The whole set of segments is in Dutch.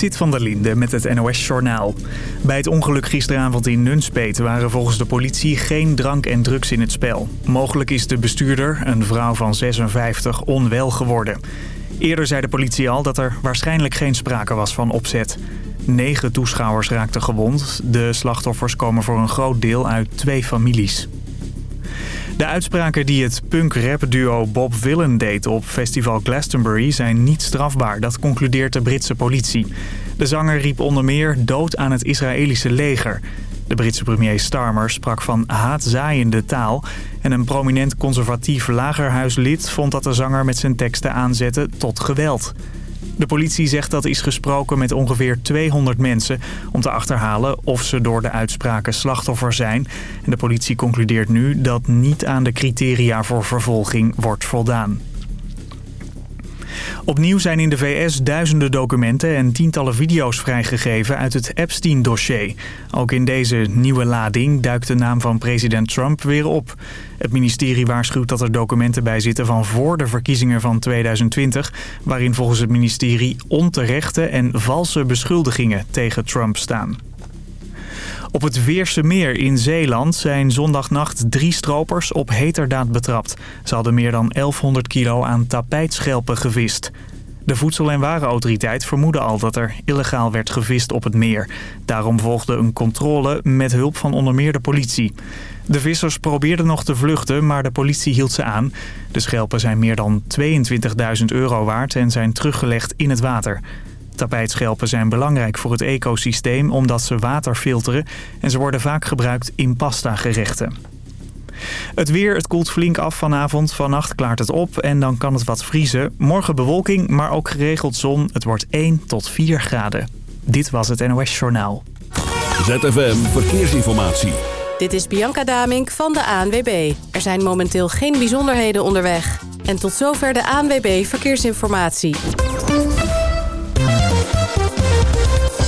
Zit van der Linde met het NOS-journaal. Bij het ongeluk gisteravond in Nunspeet waren volgens de politie geen drank en drugs in het spel. Mogelijk is de bestuurder, een vrouw van 56, onwel geworden. Eerder zei de politie al dat er waarschijnlijk geen sprake was van opzet. Negen toeschouwers raakten gewond. De slachtoffers komen voor een groot deel uit twee families. De uitspraken die het punk-rap-duo Bob Villen deed op festival Glastonbury zijn niet strafbaar. Dat concludeert de Britse politie. De zanger riep onder meer dood aan het Israëlische leger. De Britse premier Starmer sprak van haatzaaiende taal... en een prominent conservatief lagerhuislid vond dat de zanger met zijn teksten aanzette tot geweld. De politie zegt dat is gesproken met ongeveer 200 mensen... om te achterhalen of ze door de uitspraken slachtoffer zijn. En de politie concludeert nu dat niet aan de criteria voor vervolging wordt voldaan. Opnieuw zijn in de VS duizenden documenten en tientallen video's vrijgegeven uit het Epstein-dossier. Ook in deze nieuwe lading duikt de naam van president Trump weer op. Het ministerie waarschuwt dat er documenten bij zitten van voor de verkiezingen van 2020... waarin volgens het ministerie onterechte en valse beschuldigingen tegen Trump staan. Op het Veerse Meer in Zeeland zijn zondagnacht drie stropers op heterdaad betrapt. Ze hadden meer dan 1100 kilo aan tapijtschelpen gevist. De Voedsel- en Warenautoriteit vermoedde al dat er illegaal werd gevist op het meer. Daarom volgde een controle met hulp van onder meer de politie. De vissers probeerden nog te vluchten, maar de politie hield ze aan. De schelpen zijn meer dan 22.000 euro waard en zijn teruggelegd in het water. Tapijtschelpen zijn belangrijk voor het ecosysteem omdat ze water filteren... en ze worden vaak gebruikt in pasta-gerechten. Het weer, het koelt flink af vanavond. Vannacht klaart het op en dan kan het wat vriezen. Morgen bewolking, maar ook geregeld zon. Het wordt 1 tot 4 graden. Dit was het NOS Journaal. ZFM Verkeersinformatie. Dit is Bianca Damink van de ANWB. Er zijn momenteel geen bijzonderheden onderweg. En tot zover de ANWB Verkeersinformatie.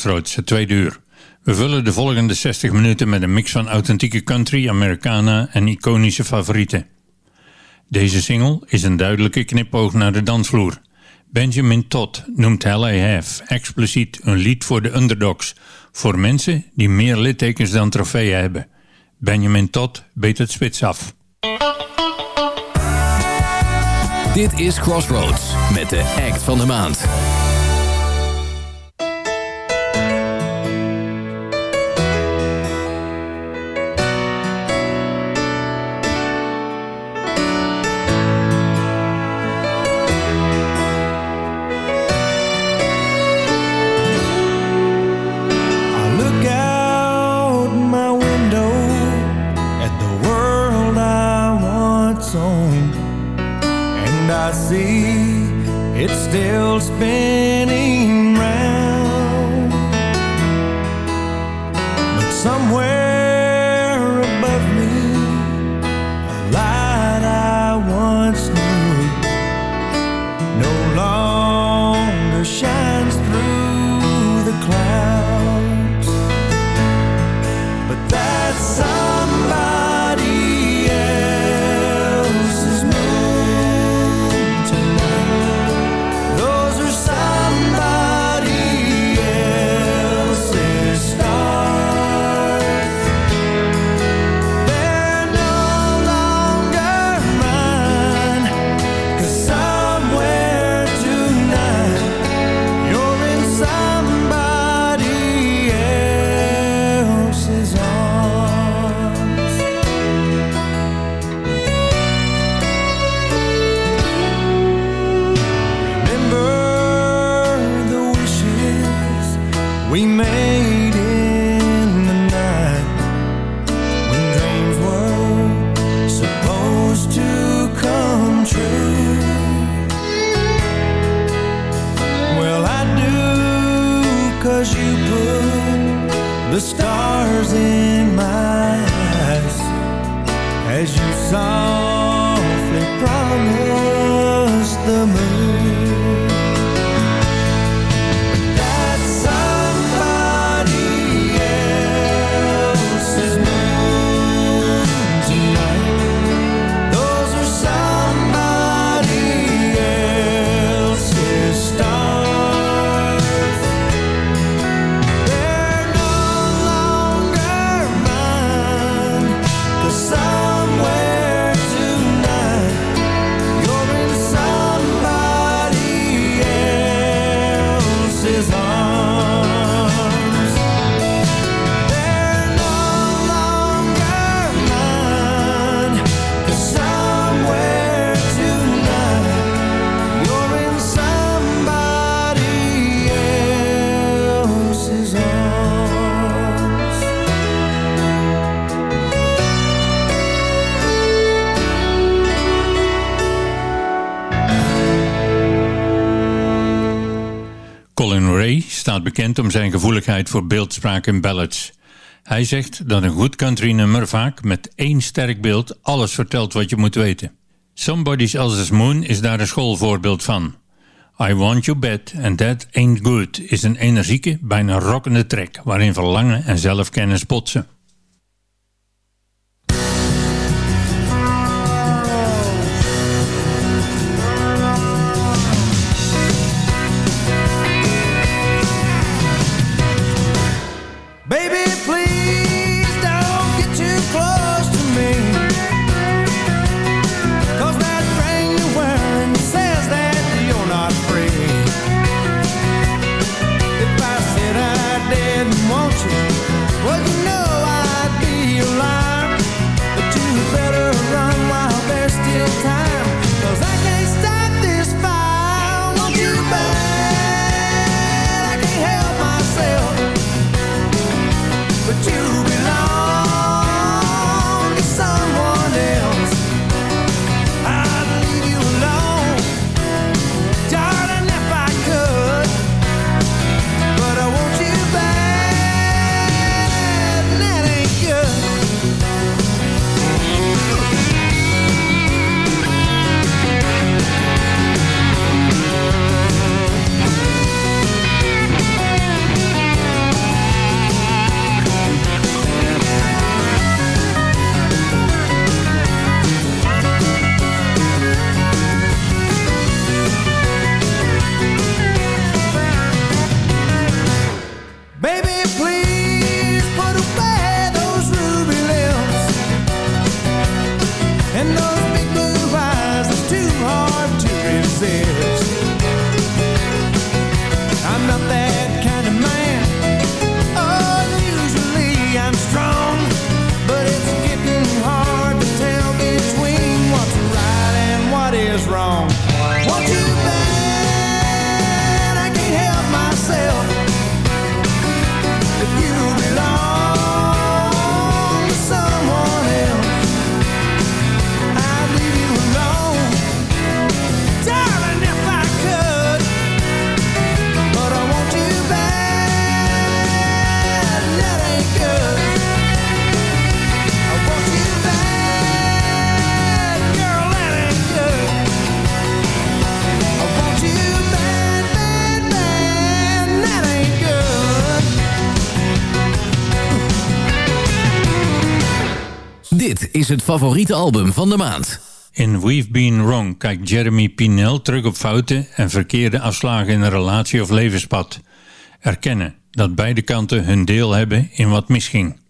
Crossroads, het tweede uur. We vullen de volgende 60 minuten met een mix van authentieke country, Americana en iconische favorieten. Deze single is een duidelijke knipoog naar de dansvloer. Benjamin Todd noemt Hell I Have expliciet een lied voor de underdogs, voor mensen die meer littekens dan trofeeën hebben. Benjamin Todd beet het spits af. Dit is Crossroads met de act van de maand. Bekend om zijn gevoeligheid voor beeldspraak en ballads. Hij zegt dat een goed country nummer vaak met één sterk beeld alles vertelt wat je moet weten. Somebody's Else's Moon is daar een schoolvoorbeeld van. I Want You Bad and That Ain't Good is een energieke, bijna rockende track waarin verlangen en zelfkennis botsen. myself. is het favoriete album van de maand. In We've Been Wrong kijkt Jeremy Pinel terug op fouten en verkeerde afslagen in een relatie of levenspad. Erkennen dat beide kanten hun deel hebben in wat misging.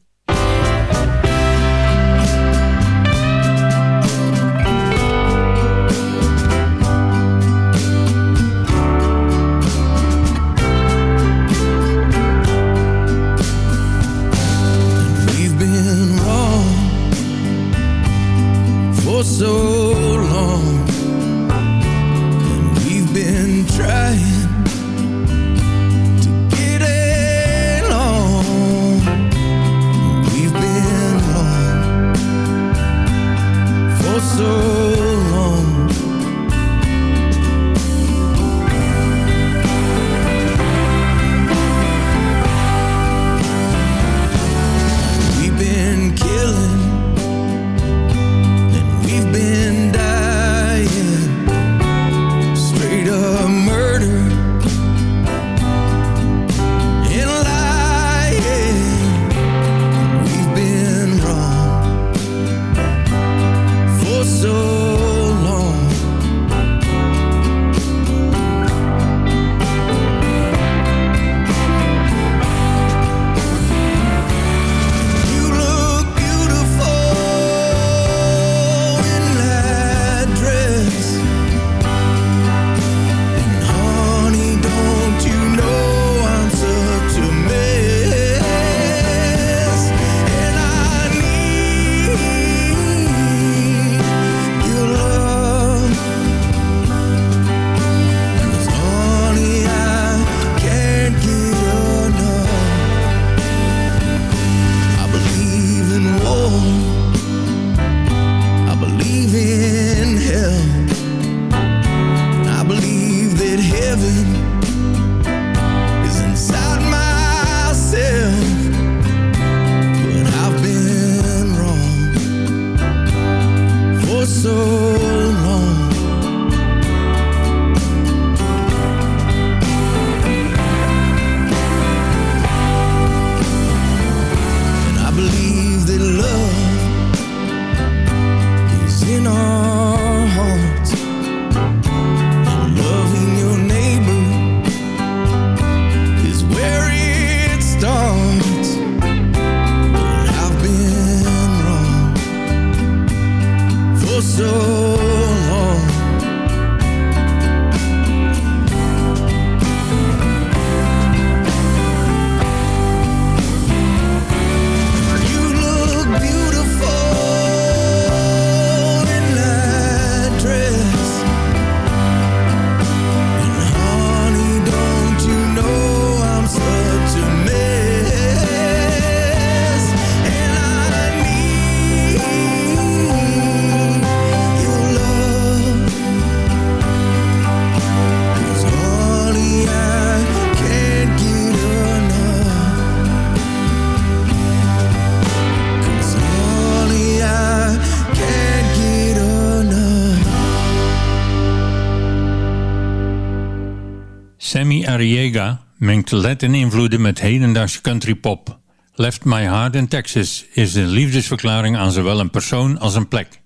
mengt Latin invloeden met hedendaagse country pop. Left My Heart in Texas is een liefdesverklaring aan zowel een persoon als een plek.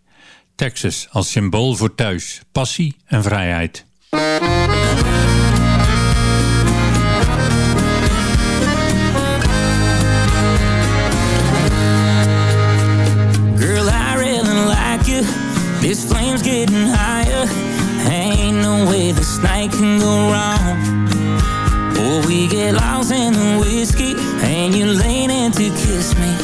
Texas als symbool voor thuis, passie en vrijheid. Girl, I really like you. This flame's getting higher. Ain't no way the night can go wrong. We get lost in the whiskey. And you're leaning to kiss me.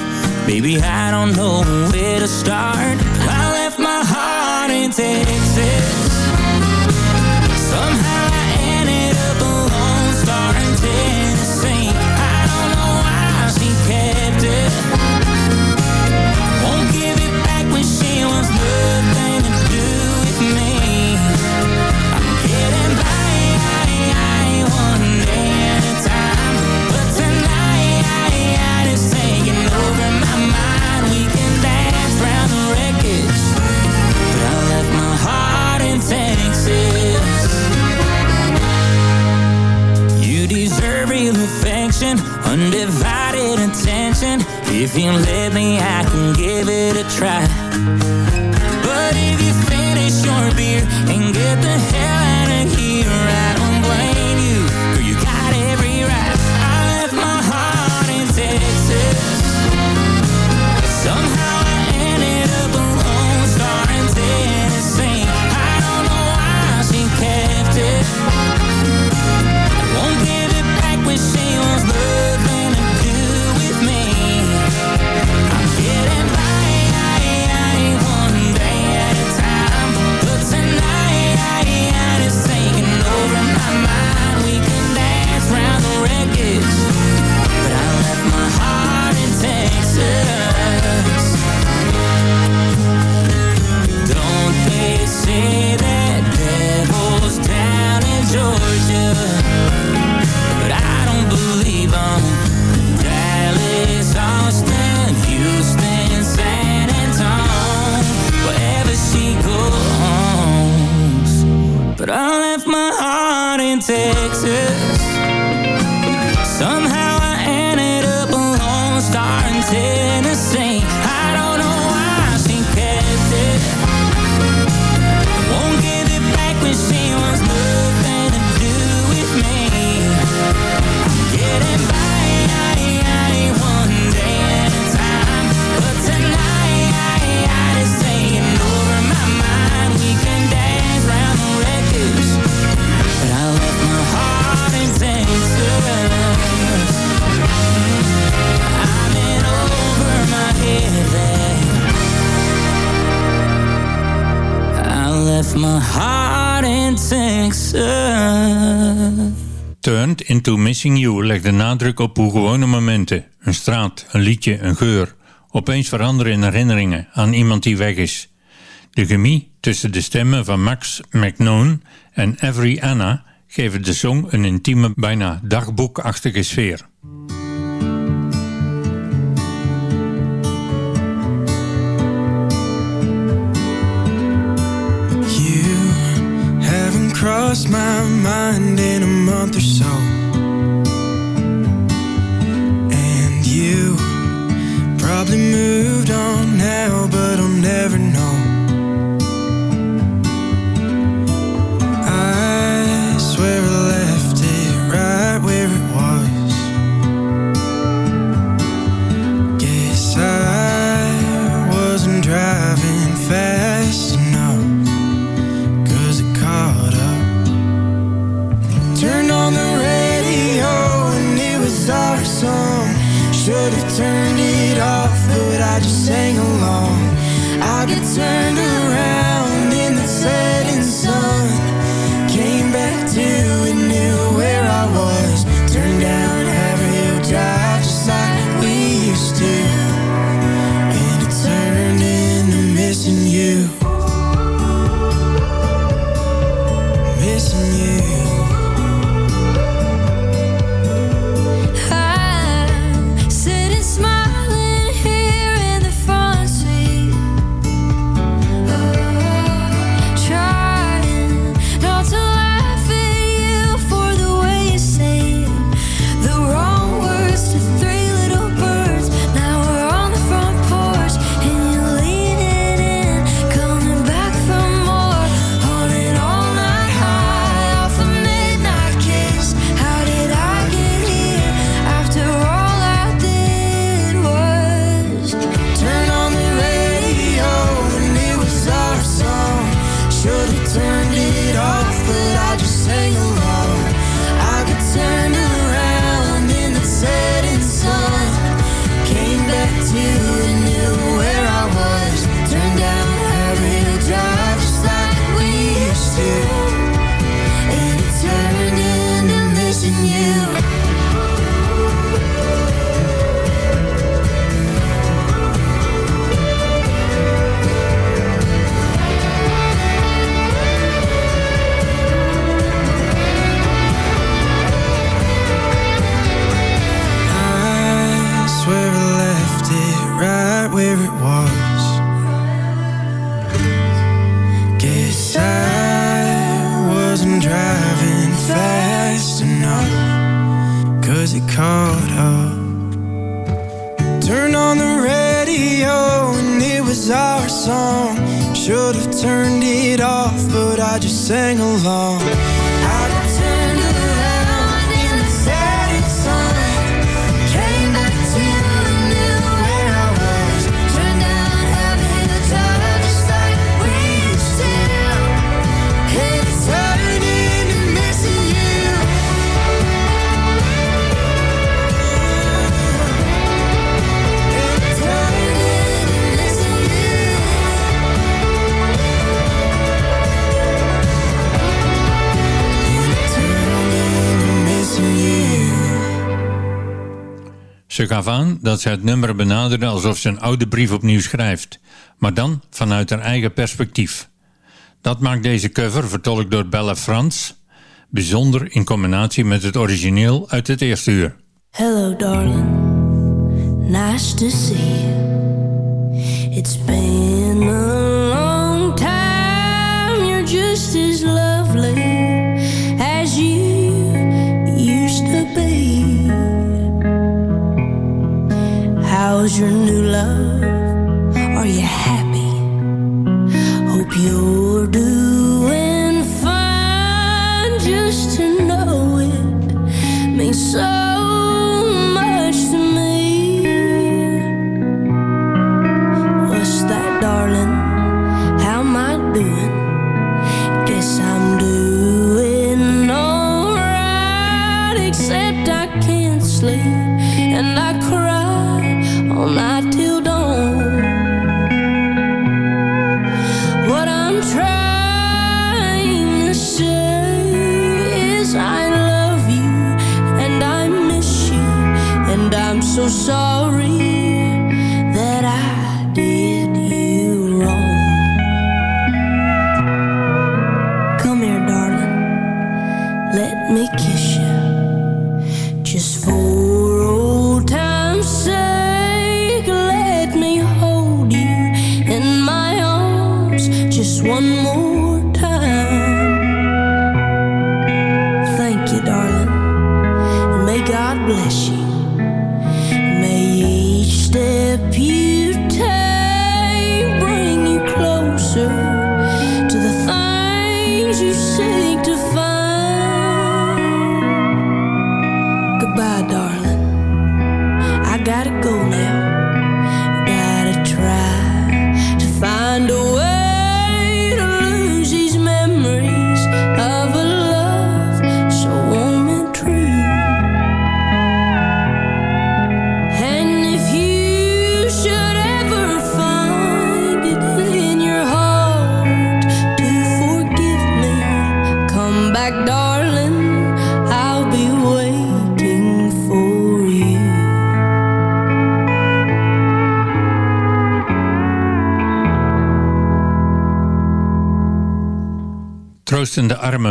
Baby, I don't know where to start. I left my heart in Texas. Undivided attention. If you let me, I can give it a try. But if you finish your beer and get the hell out my heart in Texas. Turned into Missing You legt de nadruk op hoe gewone momenten, een straat, een liedje, een geur, opeens veranderen in herinneringen aan iemand die weg is. De chemie tussen de stemmen van Max McNone en Every Anna geven de song een intieme, bijna dagboekachtige sfeer. cross my mind in a month or so. And you probably moved on now, but I'll never know. could have turned it off, but I just sang along. I get turned around. Ze gaf aan dat ze het nummer benaderde alsof ze een oude brief opnieuw schrijft, maar dan vanuit haar eigen perspectief. Dat maakt deze cover, vertolkt door Bella Frans, bijzonder in combinatie met het origineel uit het eerste uur. Hello, darling. Nice to see you. It's been a How's your new love? Are you happy? Hope you're doing fine. Just to know it means so much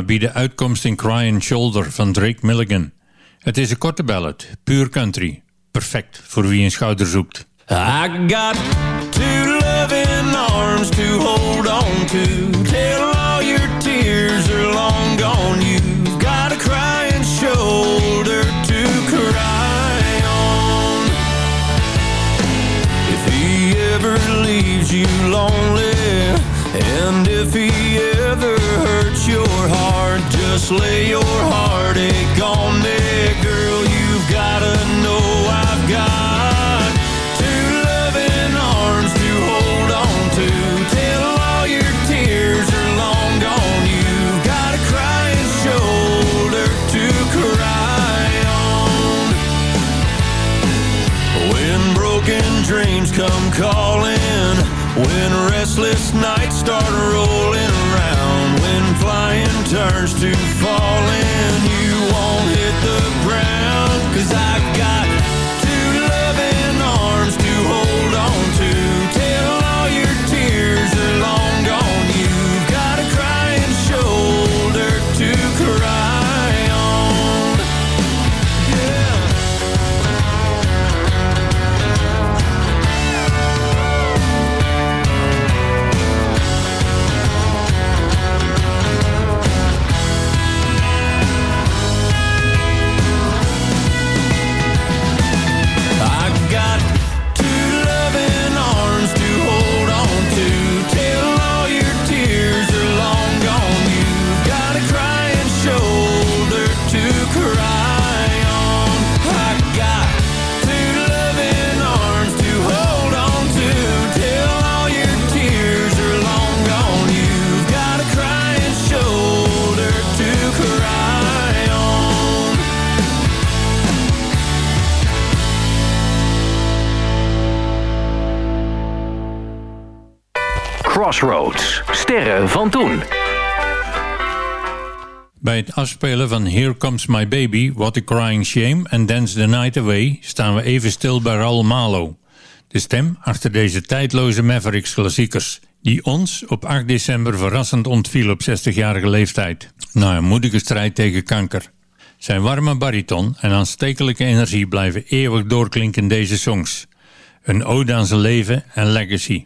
bieden uitkomst in Crying Shoulder van Drake Milligan. Het is een korte ballad, puur country. Perfect voor wie een schouder zoekt. I got two loving arms to hold on to. Till all your tears are long gone. You've got a crying shoulder to cry on. If he ever leaves you lonely, and if he just lay your heartache on me, girl. You've gotta know I've got two loving arms to hold on to till all your tears are long gone. You've got a crying shoulder to cry on. When broken dreams come calling, when restless nights turns to falling, you won't hit the ground. Sterren van toen. Bij het afspelen van Here Comes My Baby, What a Crying Shame en Dance the Night Away staan we even stil bij Raul Malo. De stem achter deze tijdloze Mavericks klassiekers, die ons op 8 december verrassend ontviel op 60-jarige leeftijd, na een moedige strijd tegen kanker. Zijn warme bariton en aanstekelijke energie blijven eeuwig doorklinken in deze songs. Een ode aan zijn leven en legacy.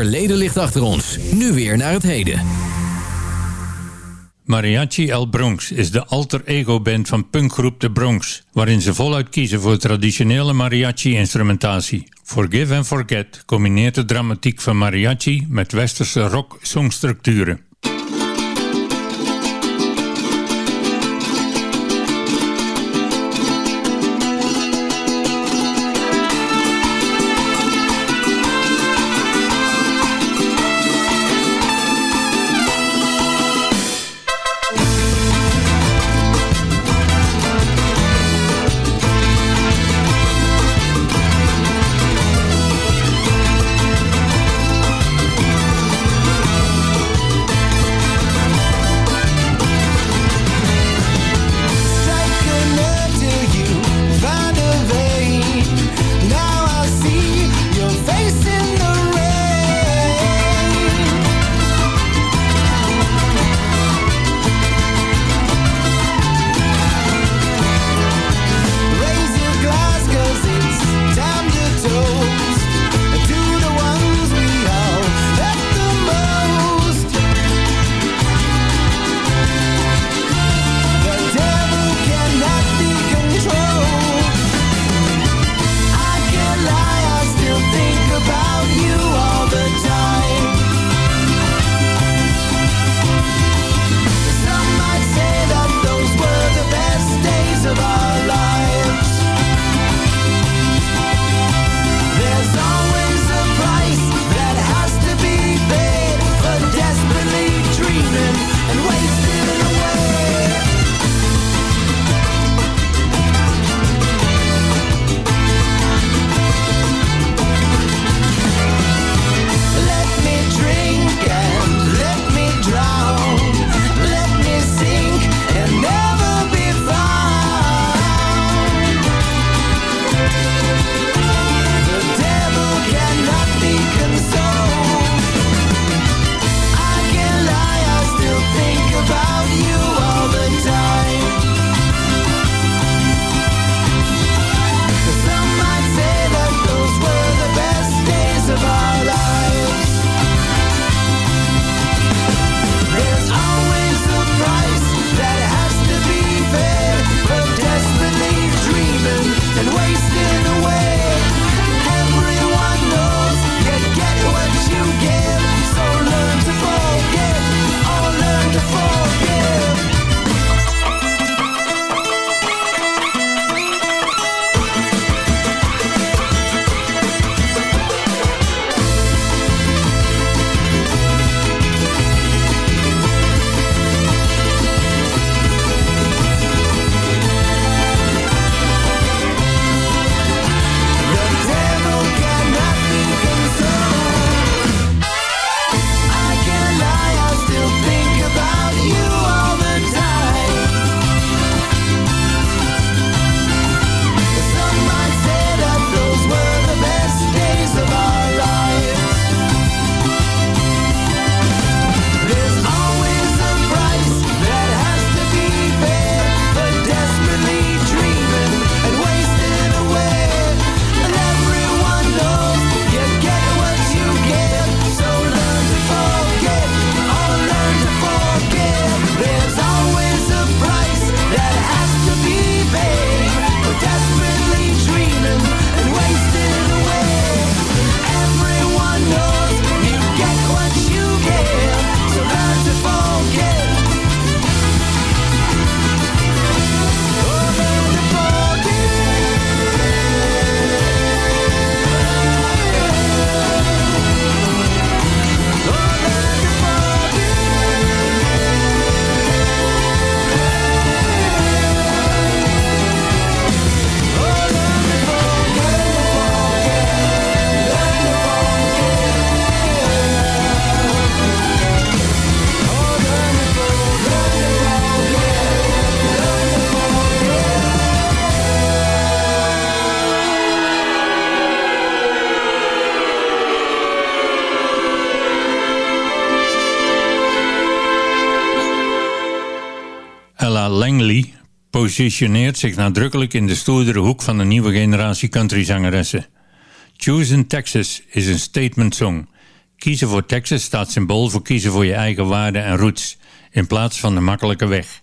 verleden ligt achter ons. Nu weer naar het heden. Mariachi El Bronx is de alter ego band van punkgroep De Bronx, waarin ze voluit kiezen voor traditionele mariachi-instrumentatie. Forgive and Forget combineert de dramatiek van mariachi met westerse rock-songstructuren. Positioneert zich nadrukkelijk in de stoerdere hoek van de nieuwe generatie countryzangeressen. Choosing Texas is een statement song. Kiezen voor Texas staat symbool voor kiezen voor je eigen waarden en roots, in plaats van de makkelijke weg.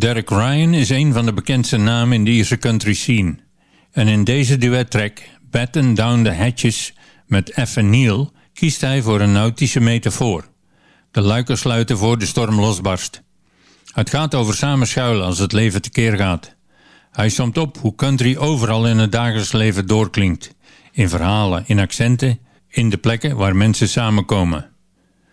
Derek Ryan is een van de bekendste namen in de Ierse country scene. En in deze duettrack, Batten Down the Hatches met F. Neil, kiest hij voor een nautische metafoor. De luiken sluiten voor de storm losbarst. Het gaat over samen schuilen als het leven tekeer gaat. Hij somt op hoe country overal in het dagelijks leven doorklinkt. In verhalen, in accenten, in de plekken waar mensen samenkomen.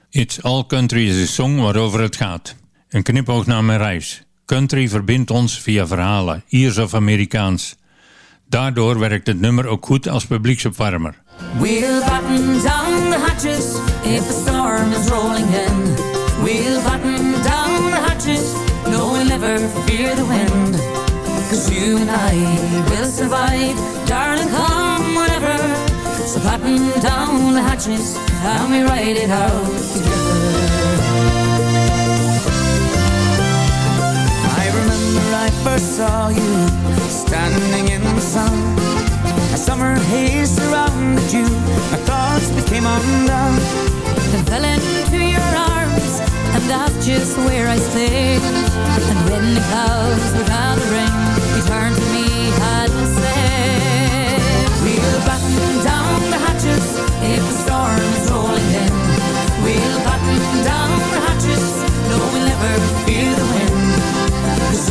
It's All Country is een song waarover het gaat. Een knipoog naar mijn reis. Country verbindt ons via verhalen, Iers of Amerikaans. Daardoor werkt het nummer ook goed als publieksopwarmer. We'll button down the hatches if the storm is rolling in. We'll button down the hatches, no we'll never fear the wind. Cause you and I will survive, darling, come whatever. So batten down the hatches and we ride it out together. I first saw you standing in the sun. A summer haze surrounded you, my thoughts became undone. and fell into your arms and that's just where I stayed and when the clouds were gathering you turned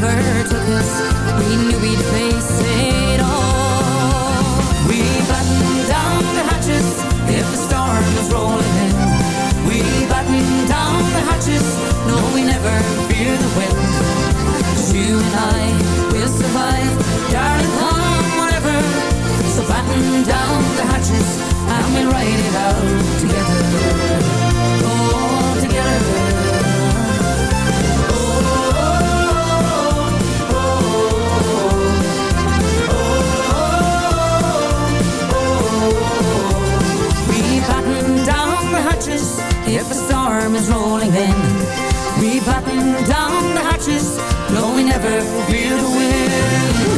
we knew we'd face it all We down the hatches if the storm rolling in. We down the hatches, no, we never fear the you and I will survive Darling, come whatever. So batten down the hatches and we'll ride it out together. Down if the storm is rolling in. We batten down the hatches, no, we never fear the wind.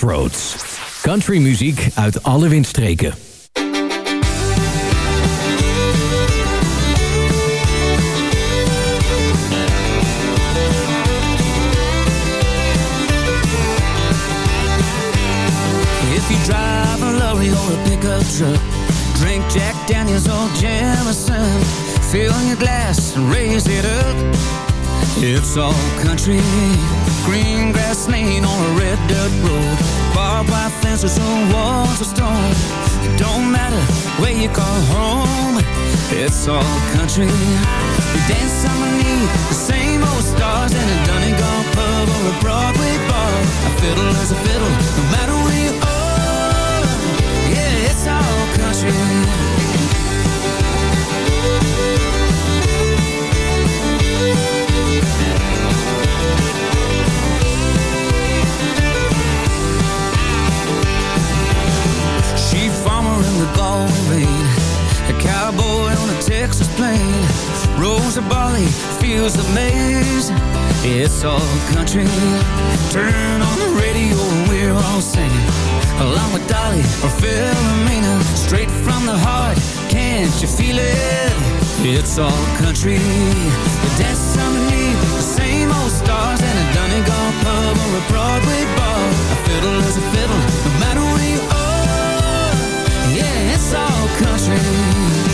Crossroads. Country muziek uit alle windstreken. All country, green grass lane on a red dirt road, barbed wire fences or walls of stone. It don't matter where you call home, it's all country. We dance underneath the same old stars in a Donegal pub or a Broadway bar. A fiddle is a fiddle, no matter where you are. Yeah, it's all country. Galway A cowboy on a Texas plain Rows of barley, of maize It's all country. Turn on the radio and we're all singing. Along with Dolly or Philomena Straight from the heart, can't you feel it? It's all country. We dance underneath the same old stars In a Donegal pub or a Broadway bar. A fiddle is a fiddle, 喝水。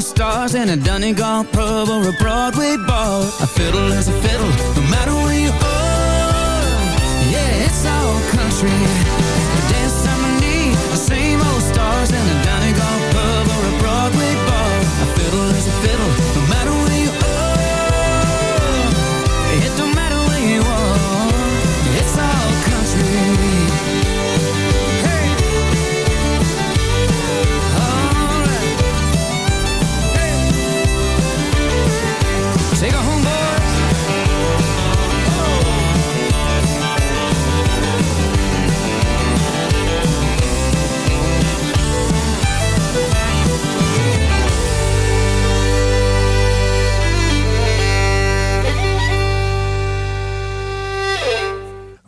Stars In a Donegal pub or a Broadway bar. A fiddle is a fiddle, no matter where you are. Yeah, it's all country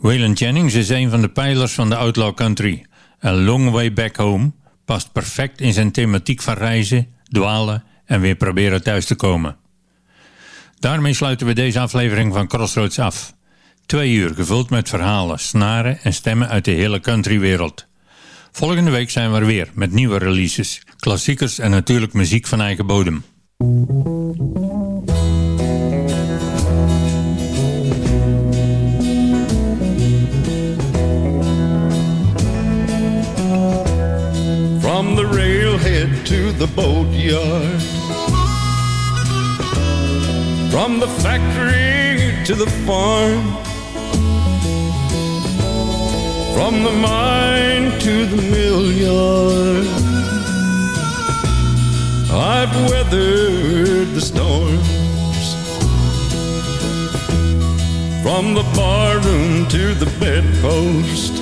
Waylon Jennings is een van de pijlers van de outlaw country. A Long Way Back Home past perfect in zijn thematiek van reizen, dwalen en weer proberen thuis te komen. Daarmee sluiten we deze aflevering van Crossroads af. Twee uur gevuld met verhalen, snaren en stemmen uit de hele countrywereld. Volgende week zijn we er weer met nieuwe releases, klassiekers en natuurlijk muziek van eigen bodem. To the boatyard. From the factory to the farm. From the mine to the mill yard. I've weathered the storms. From the barroom to the bedpost.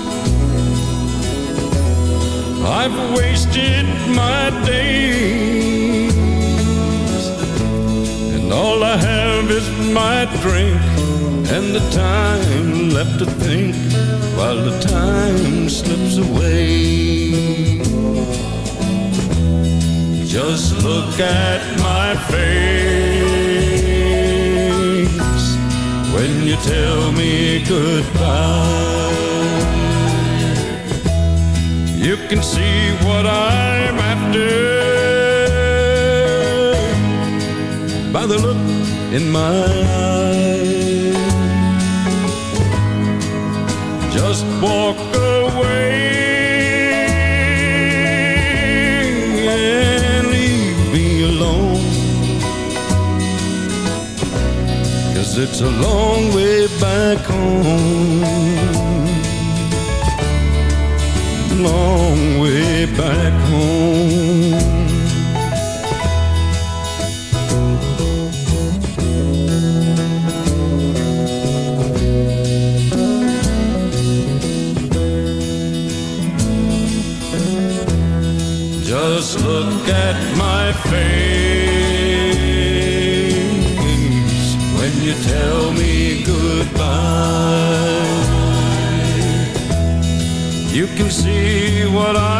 I've wasted my days, and all I have is my drink and the time left to think while the time slips away. Just look at my face when you tell me goodbye. Can see what I'm after. By the look in my eyes. Just walk away and leave me alone. Cause it's a long way back home long way back home. Just look at my face see what I'm